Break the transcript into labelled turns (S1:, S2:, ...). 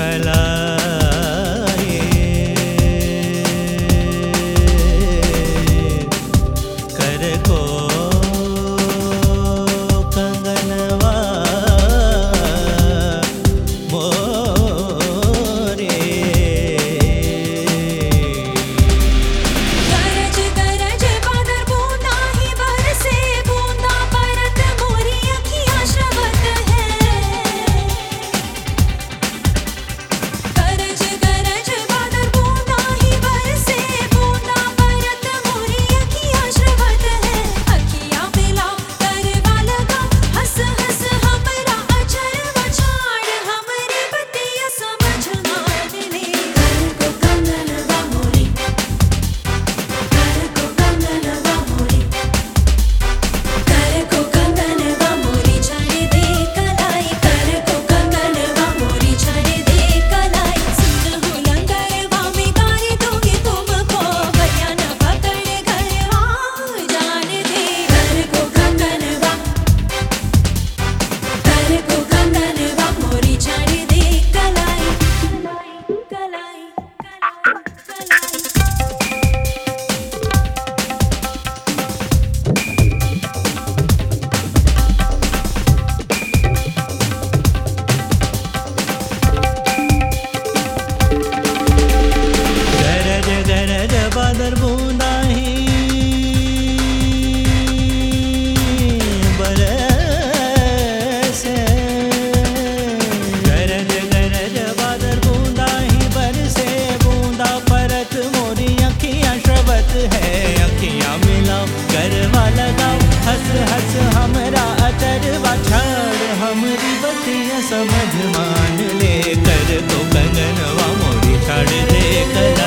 S1: कैलाश अमल है, अखियाँ मिलाओ, करवा लगाओ। हंस हंस, हमारा अतरवा छाड़। हमारी बतिया समझ मान ले कर तो कंगनवा मोरी छाड़ दे कर